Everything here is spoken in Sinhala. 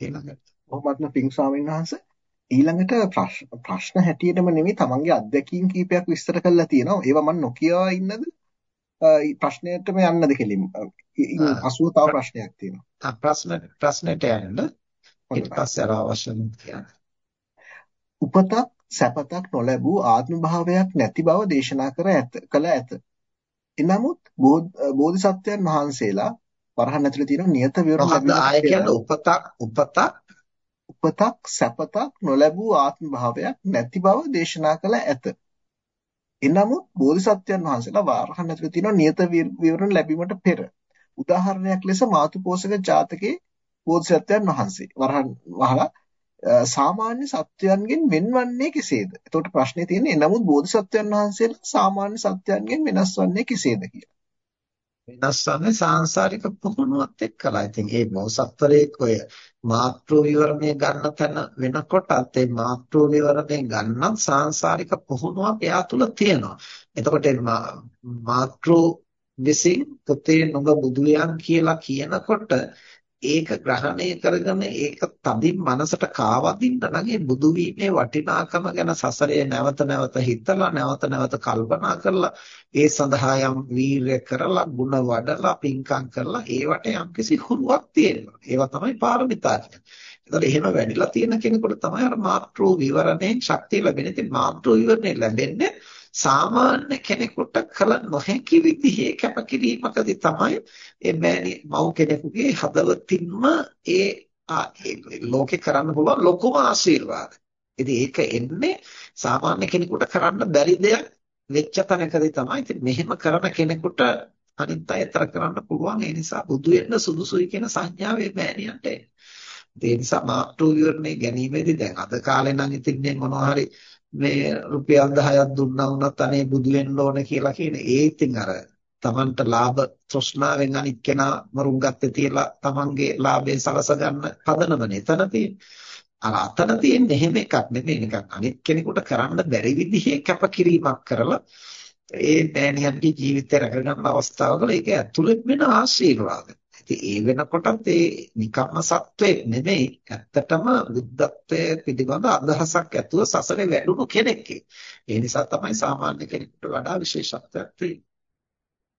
ඊළඟට බොහොමත්ම පිං ස්වාමීන් වහන්සේ ඊළඟට ප්‍රශ්න හැටියටම නෙමෙයි තමන්ගේ අත්දැකීම් කීපයක් විස්තර කරලා තියෙනවා. ඒවා මම නොකියවා ඉන්නද? ප්‍රශ්නයටම යන්නද කෙලින්ම. පසුව තව ප්‍රශ්නයක් තියෙනවා. ප්‍රශ්න ප්‍රශ්නෙට යන්න. ඊට පස්සේ අර අවශ්‍ය උපතක් සැපතක් නොලැබූ ආත්ම භාවයක් නැති බව දේශනා කර ඇත කළ ඇත. එනමුත් බෝධිසත්වයන් වහන්සේලා වරහන් ඇතුලේ තියෙන නියත විවරණ ලැබෙන ආය කියන්නේ උපතක් උපතක් උපතක් සැපතක් නොලැබූ ආත්ම භාවයක් නැති බව දේශනා කළ ඇත. එනමුත් බෝධිසත්වයන් වහන්සේලා වරහන් ඇතුලේ තියෙන නියත විවරණ ලැබීමට පෙර උදාහරණයක් ලෙස මාතුපෝසක ජාතකයේ බෝධිසත්වයන් වහන්සේ වරහන් වහලා සාමාන්‍ය සත්වයන්ගෙන් වෙන්වන්නේ කෙසේද? එතකොට ප්‍රශ්නේ තියෙන්නේ නමුත් බෝධිසත්වයන් වහන්සේලා සාමාන්‍ය සත්වයන්ගෙන් වෙනස් වන්නේ කෙසේද කියලා. වෙනස් වන්නේ සාංශාරික පුහුණුවත් එක්කලා. ඉතින් ඒ මොහොසත්වරේක ඔය මාත්‍ර විවරණය ගන්න තැන වෙනකොටත් ඒ මාත්‍ර විවරණය ගන්නත් සාංශාරික පුහුණුවක් එයා තුල තියෙනවා. එතකොට මාත්‍ර විසින් පුතේ නුඹ බුදුයන් කියලා කියනකොට ඒක ග්‍රහණය කරගෙන ඒක තදින් මනසට කාවදින්න නම් ඒ බුදු වීමේ වටිනාකම ගැන සසරේ නැවත නැවත හිතලා නැවත නැවත කල්පනා කරලා ඒ සඳහා යම් වීරය කරලා ಗುಣ වඩලා පින්කම් කරලා ඒවට යම්කිසි හුරුවක් තියෙනවා. ඒවා තමයි පාරමිතා කියන්නේ. ඒතකොට එහෙම වැඩිලා තියෙන කෙනෙකුට තමයි අර මාත්‍ර විවරණයෙන් ශක්තිය ලැබෙන්නේ. ඉතින් මාත්‍ර විවරණය ලැබෙන්නේ සාමාන්‍ය කෙනෙකුට කල නොහැකි විදිහේ කැපකිරීමකදී තමයි මේ මෑණි මව් කෙනෙකුගේ හදවතින්ම ඒ ලෝකේ කරන්න පුළුවන් ලොකුම ආශිර්වාද. ඉතින් ඒක එන්නේ සාමාන්‍ය කෙනෙකුට කරන්න බැරි දෙයක් වෙච්ච තැනකදී තමයි. ඉතින් මෙහෙම කරන කෙනෙකුට අනිත් අයතර කරන්න පුළුවන්. ඒ නිසා බුදු වෙන්න සුදුසුයි කියන සංඥාවේ මෑණියන්ට ඒ නිසා මාතෘ විවරණේ ගැනීමේදී දැන් අද කාලේ නම් ඉතින් මොනවා හරි මේ රුපියල් 10ක් දුන්නා වුණත් අනේ බුදු වෙන්න ඕන කියලා කියන ඒ ඉතින් අර තමන්ට ලාභ තෘෂ්ණාවෙන් අනිත් කෙනා මරුන් ගත්තේ තියලා තමන්ගේ ලාභය සලස ගන්න පදනමනේ එතන තියෙන්නේ. අර අතන තියෙන්නේ එහෙම එකක් නෙමෙයි නිකන් අනිත් කෙනෙකුට කරන්න බැරි විදිහේ කැපකිරීමක් කරලා ඒ මෑණියන්ගේ ජීවිතය රැකගන්න අවස්ථාවකල ඒක ඇතුළත් වෙන ආශිර්වාද. ඉතින් ඒ වෙනකොටත් ඒ නිකම්ම සත්වෙක් නෙමෙයි ඇත්තටම බුද්ධත්වයේ පිළිබඳ අදහසක් ඇතුව සසරේ වැඩුණු කෙනෙක්. ඒ නිසා තමයි සාමාන්‍ය කෙනෙකුට වඩා විශේෂත්වයක් තියෙන්නේ.